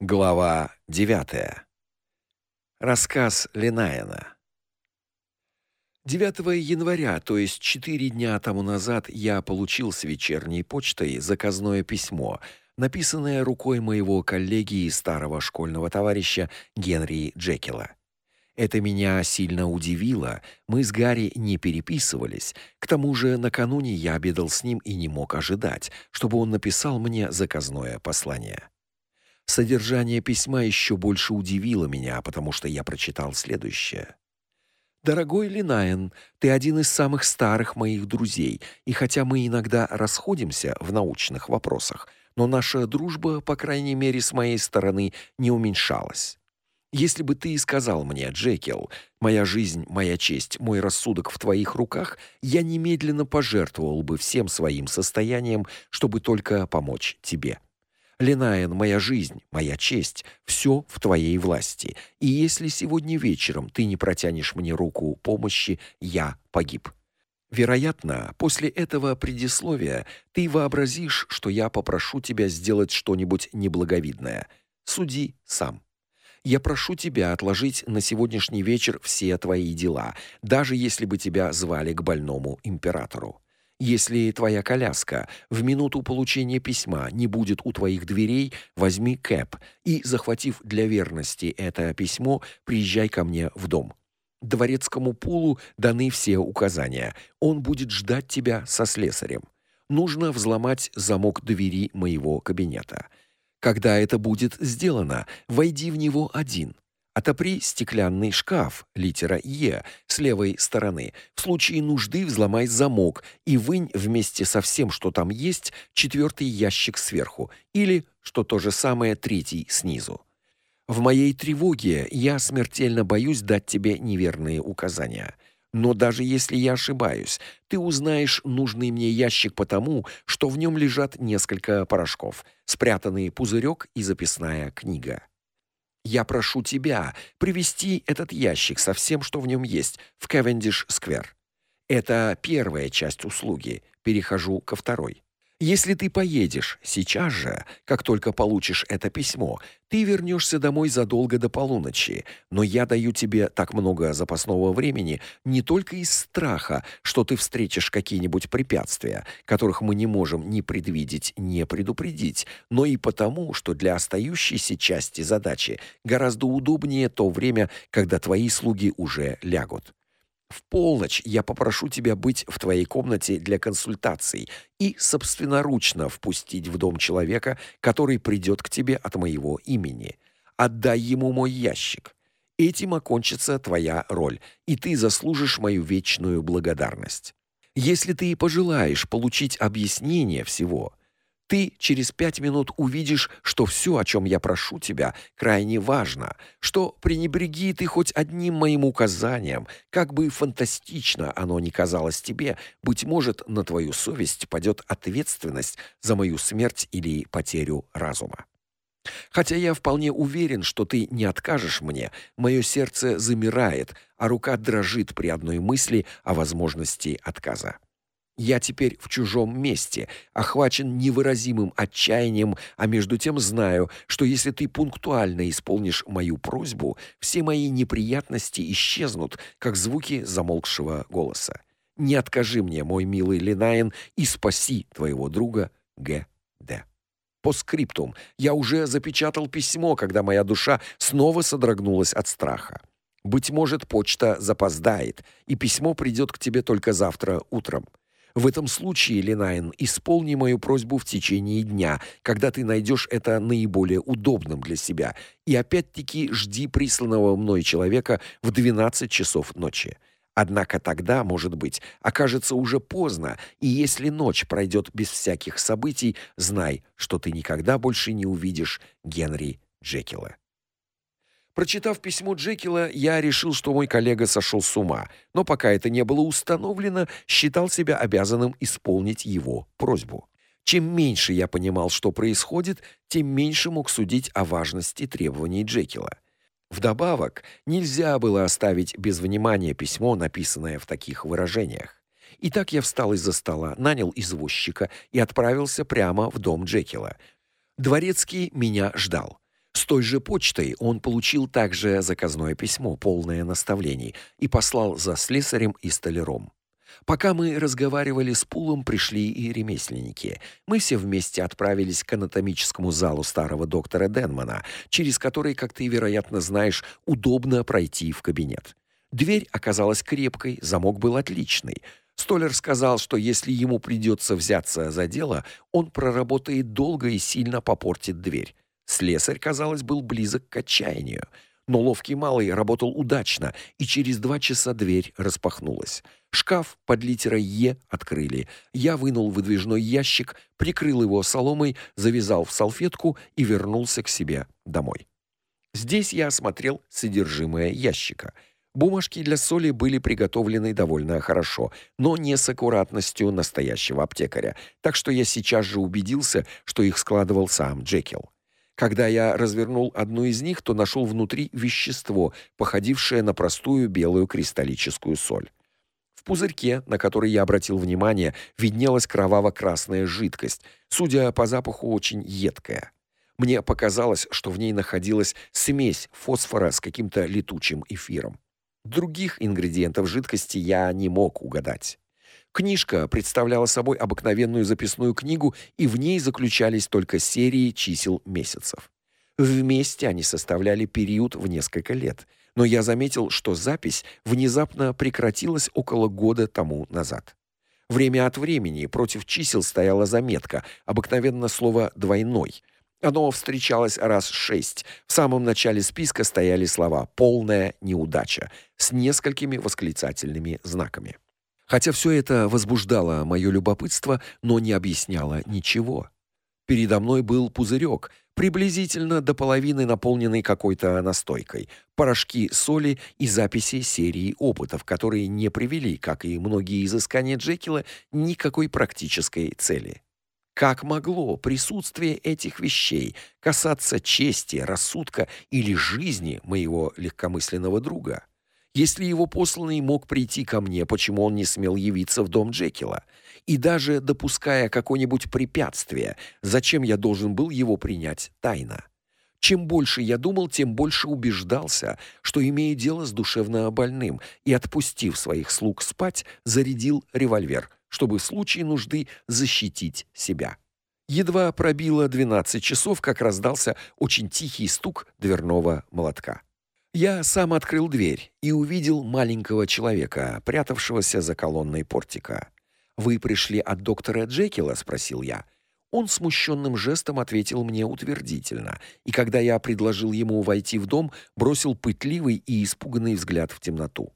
Глава 9. Рассказ Ленайена. 9 января, то есть 4 дня тому назад, я получил с вечерней почтой заказное письмо, написанное рукой моего коллеги и старого школьного товарища Генри Джекила. Это меня сильно удивило. Мы с Гарри не переписывались. К тому же накануне я обедал с ним и не мог ожидать, чтобы он написал мне заказное послание. Содержание письма еще больше удивило меня, потому что я прочитал следующее. Дорогой Линаен, ты один из самых старых моих друзей, и хотя мы иногда расходимся в научных вопросах, но наша дружба, по крайней мере, с моей стороны, не уменьшалась. Если бы ты сказал мне, Джекил, моя жизнь, моя честь, мой рассудок в твоих руках, я немедленно пожертвовал бы всем своим состоянием, чтобы только помочь тебе. Ленаен, моя жизнь, моя честь, все в твоей власти. И если сегодня вечером ты не протянешь мне руку помощи, я погиб. Вероятно, после этого предисловия ты вообразишь, что я попрошу тебя сделать что-нибудь неблаговидное. Суди сам. Я прошу тебя отложить на сегодняшний вечер все твои дела, даже если бы тебя звали к больному императору. Если твоя коляска в минуту получения письма не будет у твоих дверей, возьми кэп и, захватив для верности это письмо, приезжай ко мне в дом. Дворецкому пулу даны все указания. Он будет ждать тебя со слесарем. Нужно взломать замок двери моего кабинета. Когда это будет сделано, войди в него один. Отопри стеклянный шкаф, литера Е, с левой стороны. В случае нужды взломай замок и вынь вместе со всем, что там есть, четвертый ящик сверху или, что то же самое, третий снизу. В моей тревоге я смертельно боюсь дать тебе неверные указания. Но даже если я ошибаюсь, ты узнаешь нужный мне ящик потому, что в нем лежат несколько порошков, спрятанный пузырек и записная книга. Я прошу тебя привести этот ящик со всем, что в нем есть, в Кевендиш-сквер. Это первая часть услуги. Перехожу ко второй. Если ты поедешь сейчас же, как только получишь это письмо, ты вернешься домой задолго до полуночи, но я даю тебе так много запасного времени не только из страха, что ты встретишь какие-нибудь препятствия, которых мы не можем ни предвидеть, ни предупредить, но и потому, что для остающейся части задачи гораздо удобнее то время, когда твои слуги уже лягут. В полночь я попрошу тебя быть в твоей комнате для консультаций и собственноручно впустить в дом человека, который придет к тебе от моего имени. Отдай ему мой ящик. Этим окончится твоя роль, и ты заслужишь мою вечную благодарность. Если ты пожелаешь получить объяснение всего, ты через пять минут увидишь, что все, о чем я прошу тебя, крайне важно, что пренебреги ты хоть одним моим указанием, как бы фантастично оно ни казалось тебе, быть может, на твою совесть падет ответственность за мою смерть или потерю разума. Хотя я вполне уверен, что ты не откажешь мне, мое сердце замирает, а рука дрожит при одной мысли о возможности отказа. Я теперь в чужом месте, охвачен невыразимым отчаянием, а между тем знаю, что если ты пунктуально исполнишь мою просьбу, все мои неприятности исчезнут, как звуки замолкшего голоса. Не откажи мне, мой милый Линаин, и спаси твоего друга Г.Д. По скриптум. Я уже запечатал письмо, когда моя душа снова содрогнулась от страха. Быть может, почта запоздает, и письмо придет к тебе только завтра утром. В этом случае, Ленайн, исполни мою просьбу в течение дня, когда ты найдешь это наиболее удобным для себя, и опять-таки жди присланного мной человека в 12 часов ночи. Однако тогда, может быть, окажется уже поздно, и если ночь пройдет без всяких событий, знай, что ты никогда больше не увидишь Генри Джекила. Прочитав письмо Джекила, я решил, что мой коллега сошел с ума, но пока это не было установлено, считал себя обязанным исполнить его просьбу. Чем меньше я понимал, что происходит, тем меньше мог судить о важности требований Джекила. Вдобавок, нельзя было оставить без внимания письмо, написанное в таких выражениях. Итак, я встал из-за стола, нанял извозчика и отправился прямо в дом Джекила. Дворецкий меня ждал. С той же почтой он получил также заказное письмо, полное наставлений, и послал за слесарем и столяром. Пока мы разговаривали с Пулом, пришли и ремесленники. Мы все вместе отправились к анатомическому залу старого доктора Денмана, через который, как ты, вероятно, знаешь, удобно пройти в кабинет. Дверь оказалась крепкой, замок был отличный. Столяр сказал, что если ему придется взяться за дело, он проработает долго и сильно попортит дверь. Слесарь, казалось, был близок к отчаянию. Но ловкий малый работал удачно, и через два часа дверь распахнулась. Шкаф под литерой «Е» открыли. Я вынул выдвижной ящик, прикрыл его соломой, завязал в салфетку и вернулся к себе домой. Здесь я осмотрел содержимое ящика. Бумажки для соли были приготовлены довольно хорошо, но не с аккуратностью настоящего аптекаря, так что я сейчас же убедился, что их складывал сам Джекил. Когда я развернул одну из них, то нашел внутри вещество, походившее на простую белую кристаллическую соль. В пузырьке, на который я обратил внимание, виднелась кроваво-красная жидкость, судя по запаху, очень едкая. Мне показалось, что в ней находилась смесь фосфора с каким-то летучим эфиром. Других ингредиентов жидкости я не мог угадать. Книжка представляла собой обыкновенную записную книгу, и в ней заключались только серии чисел месяцев. Вместе они составляли период в несколько лет, но я заметил, что запись внезапно прекратилась около года тому назад. Время от времени против чисел стояла заметка, обыкновенно слово двойной. Оно встречалось раз шесть. В самом начале списка стояли слова полная неудача с несколькими восклицательными знаками. Хотя все это возбуждало мое любопытство, но не объясняло ничего. Передо мной был пузырек, приблизительно до половины наполненный какой-то настойкой, порошки соли и записи серии опытов, которые не привели, как и многие изыскания Джекила, никакой практической цели. Как могло присутствие этих вещей касаться чести, рассудка или жизни моего легкомысленного друга? Если его посланный мог прийти ко мне, почему он не смел явиться в дом Джекила? И даже допуская какое-нибудь препятствие, зачем я должен был его принять тайно? Чем больше я думал, тем больше убеждался, что имею дело с душевно больным, и отпустив своих слуг спать, зарядил револьвер, чтобы в случае нужды защитить себя. Едва пробило 12 часов, как раздался очень тихий стук дверного молотка. Я сам открыл дверь и увидел маленького человека, прятавшегося за колонной портика. Вы пришли от доктора Джекила, спросил я. Он смущенным жестом ответил мне утвердительно, и когда я предложил ему войти в дом, бросил пытливый и испуганный взгляд в темноту.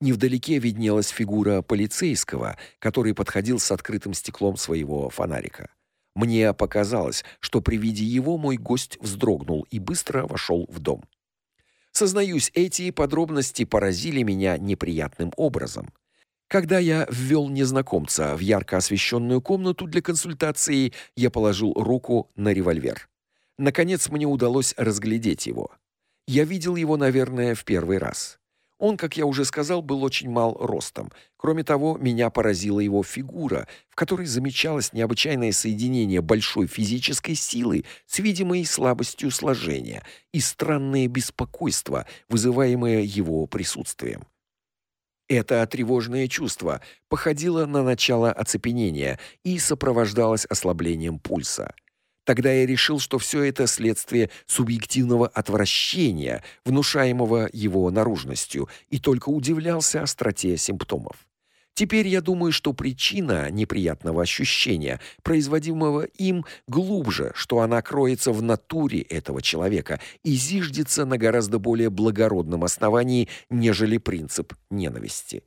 Невдалеке виднелась фигура полицейского, который подходил с открытым стеклом своего фонарика. Мне показалось, что при виде его мой гость вздрогнул и быстро вошел в дом. Сознаюсь, эти подробности поразили меня неприятным образом. Когда я ввел незнакомца в ярко освещенную комнату для консультации, я положил руку на револьвер. Наконец мне удалось разглядеть его. Я видел его, наверное, в первый раз. Он, как я уже сказал, был очень мал ростом. Кроме того, меня поразила его фигура, в которой замечалось необычайное соединение большой физической силы с видимой слабостью сложения и странное беспокойство, вызываемое его присутствием. Это тревожное чувство походило на начало оцепенения и сопровождалось ослаблением пульса. Тогда я решил, что все это следствие субъективного отвращения, внушаемого его наружностью, и только удивлялся остроте симптомов. Теперь я думаю, что причина неприятного ощущения, производимого им, глубже, что она кроется в натуре этого человека и зиждется на гораздо более благородном основании, нежели принцип ненависти.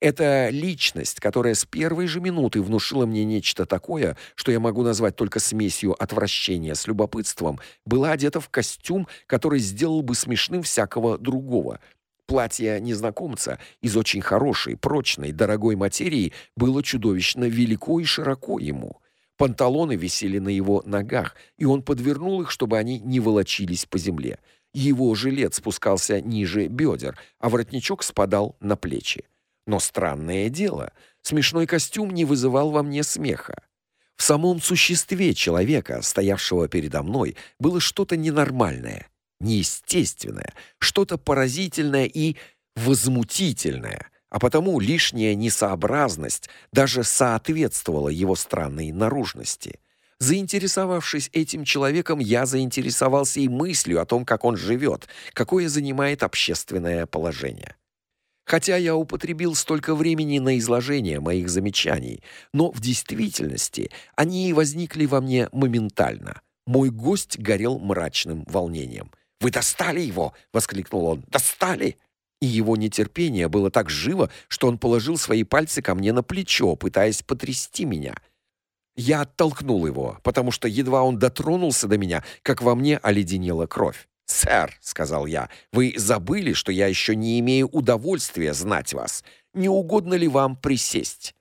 Это личность, которая с первой же минуты внушила мне нечто такое, что я могу назвать только смесью отвращения с любопытством, была одета в костюм, который сделал бы смешным всякого другого. Платье незнакомца из очень хорошей, прочной, дорогой материи было чудовищно велико и широко ему. Панталоны висели на его ногах, и он подвернул их, чтобы они не волочились по земле. Его жилет спускался ниже бедер, а воротничок спадал на плечи. Но странное дело, смешной костюм не вызывал во мне смеха. В самом существе человека, стоявшего передо мной, было что-то ненормальное, неестественное, что-то поразительное и возмутительное, а потому лишняя несообразность даже соответствовала его странной наружности. Заинтересовавшись этим человеком, я заинтересовался и мыслью о том, как он живет, какое занимает общественное положение. Хотя я употребил столько времени на изложение моих замечаний, но в действительности они возникли во мне моментально. Мой гость горел мрачным волнением. «Вы достали его!» — воскликнул он. «Достали!» И его нетерпение было так живо, что он положил свои пальцы ко мне на плечо, пытаясь потрясти меня — я оттолкнул его, потому что едва он дотронулся до меня, как во мне оледенела кровь. «Сэр», — сказал я, — «вы забыли, что я еще не имею удовольствия знать вас. Не угодно ли вам присесть?»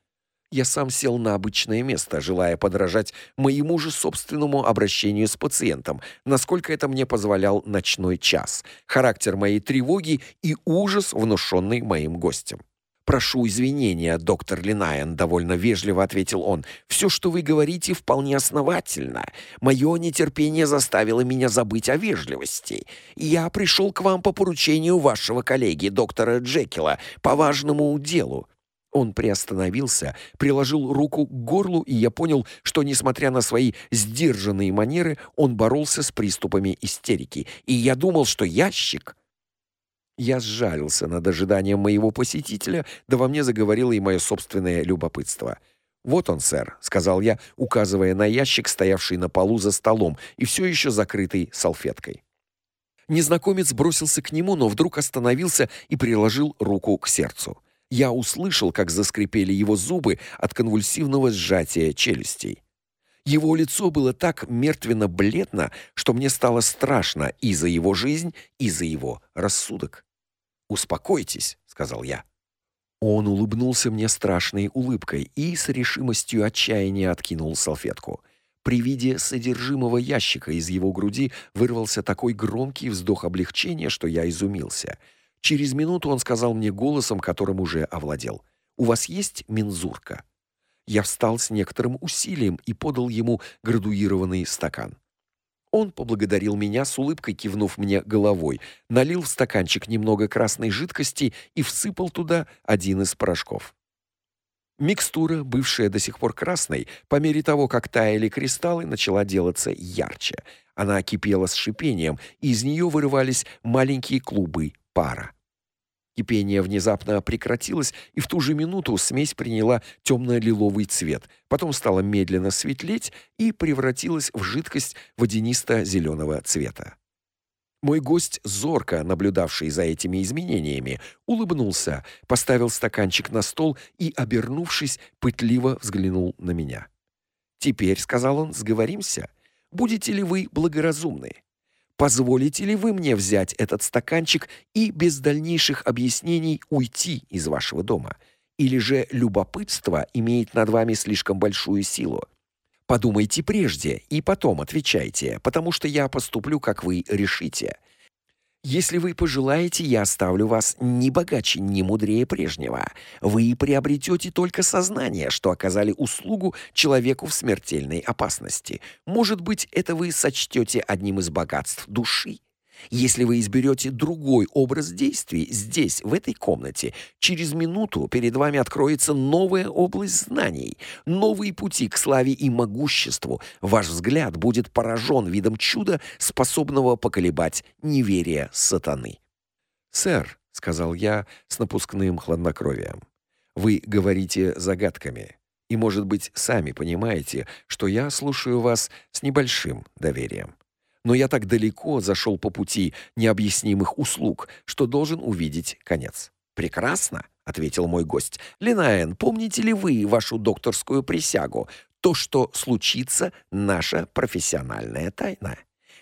Я сам сел на обычное место, желая подражать моему же собственному обращению с пациентом, насколько это мне позволял ночной час, характер моей тревоги и ужас, внушенный моим гостем. «Прошу извинения, доктор Линаен», — довольно вежливо ответил он. «Все, что вы говорите, вполне основательно. Мое нетерпение заставило меня забыть о вежливости. Я пришел к вам по поручению вашего коллеги, доктора Джекила, по важному делу». Он приостановился, приложил руку к горлу, и я понял, что, несмотря на свои сдержанные манеры, он боролся с приступами истерики. И я думал, что ящик я сжалился над ожиданием моего посетителя, да во мне заговорило и мое собственное любопытство. «Вот он, сэр», — сказал я, указывая на ящик, стоявший на полу за столом и все еще закрытый салфеткой. Незнакомец бросился к нему, но вдруг остановился и приложил руку к сердцу. Я услышал, как заскрипели его зубы от конвульсивного сжатия челюстей. Его лицо было так мертвенно-бледно, что мне стало страшно и за его жизнь, и за его рассудок. «Успокойтесь», — сказал я. Он улыбнулся мне страшной улыбкой и с решимостью отчаяния откинул салфетку. При виде содержимого ящика из его груди вырвался такой громкий вздох облегчения, что я изумился. Через минуту он сказал мне голосом, которым уже овладел: "У вас есть мензурка?" Я встал с некоторым усилием и подал ему градуированный стакан. Он поблагодарил меня с улыбкой, кивнув мне головой, налил в стаканчик немного красной жидкости и всыпал туда один из порошков. Микстура, бывшая до сих пор красной, по мере того, как таяли кристаллы, начала делаться ярче. Она кипела с шипением, и из нее вырывались маленькие клубы пара. Кипение внезапно прекратилось, и в ту же минуту смесь приняла темно-лиловый цвет, потом стала медленно светлеть и превратилась в жидкость водянисто-зеленого цвета. Мой гость, зорко наблюдавший за этими изменениями, улыбнулся, поставил стаканчик на стол и, обернувшись, пытливо взглянул на меня. «Теперь, — сказал он, — сговоримся. Будете ли вы благоразумны? Позволите ли вы мне взять этот стаканчик и без дальнейших объяснений уйти из вашего дома? Или же любопытство имеет над вами слишком большую силу? Подумайте прежде и потом отвечайте, потому что я поступлю, как вы решите. Если вы пожелаете, я оставлю вас не богаче, не мудрее прежнего. Вы приобретете только сознание, что оказали услугу человеку в смертельной опасности. Может быть, это вы сочтете одним из богатств души. Если вы изберете другой образ действий здесь, в этой комнате, через минуту перед вами откроется новая область знаний, новые пути к славе и могуществу. Ваш взгляд будет поражен видом чуда, способного поколебать неверие сатаны. «Сэр», — сказал я с напускным хладнокровием, — «вы говорите загадками» и, может быть, сами понимаете, что я слушаю вас с небольшим доверием но я так далеко зашел по пути необъяснимых услуг, что должен увидеть конец. Прекрасно, ответил мой гость. Линаен, помните ли вы вашу докторскую присягу? То, что случится, наша профессиональная тайна.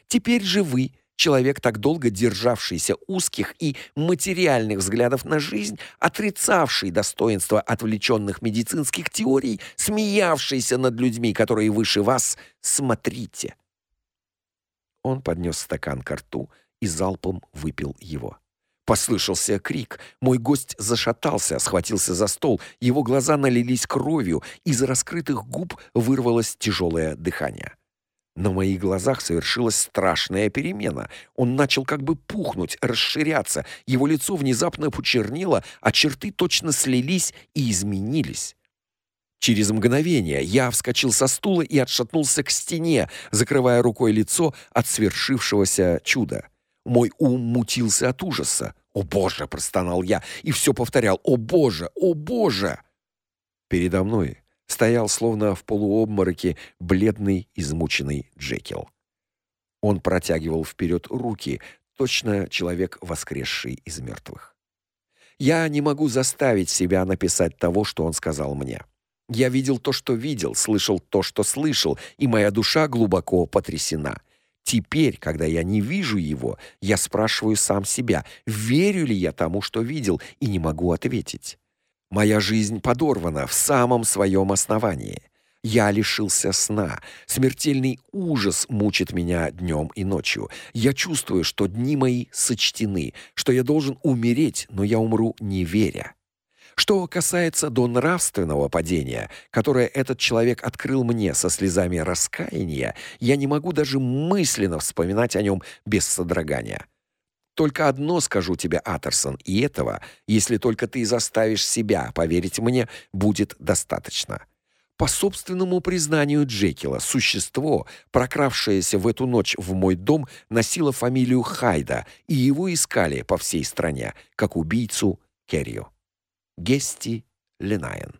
Теперь же вы, человек, так долго державшийся узких и материальных взглядов на жизнь, отрицавший достоинство отвлеченных медицинских теорий, смеявшийся над людьми, которые выше вас, смотрите, он поднес стакан к рту и залпом выпил его. Послышался крик. Мой гость зашатался, схватился за стол. Его глаза налились кровью, из раскрытых губ вырвалось тяжелое дыхание. На моих глазах совершилась страшная перемена. Он начал как бы пухнуть, расширяться. Его лицо внезапно почернело, а черты точно слились и изменились. Через мгновение я вскочил со стула и отшатнулся к стене, закрывая рукой лицо от свершившегося чуда. Мой ум мутился от ужаса. «О, Боже!» — простонал я и все повторял. «О, Боже! О, Боже!» Передо мной стоял словно в полуобмороке бледный, измученный Джекил. Он протягивал вперед руки, точно человек, воскресший из мертвых. Я не могу заставить себя написать того, что он сказал мне. Я видел то, что видел, слышал то, что слышал, и моя душа глубоко потрясена. Теперь, когда я не вижу его, я спрашиваю сам себя, верю ли я тому, что видел, и не могу ответить. Моя жизнь подорвана в самом своем основании. Я лишился сна. Смертельный ужас мучит меня днем и ночью. Я чувствую, что дни мои сочтены, что я должен умереть, но я умру не веря. Что касается до нравственного падения, которое этот человек открыл мне со слезами раскаяния, я не могу даже мысленно вспоминать о нем без содрогания. Только одно скажу тебе, Атерсон, и этого, если только ты заставишь себя поверить мне, будет достаточно. По собственному признанию Джекила, существо, прокравшееся в эту ночь в мой дом, носило фамилию Хайда, и его искали по всей стране, как убийцу Керрио. Гести Ленайен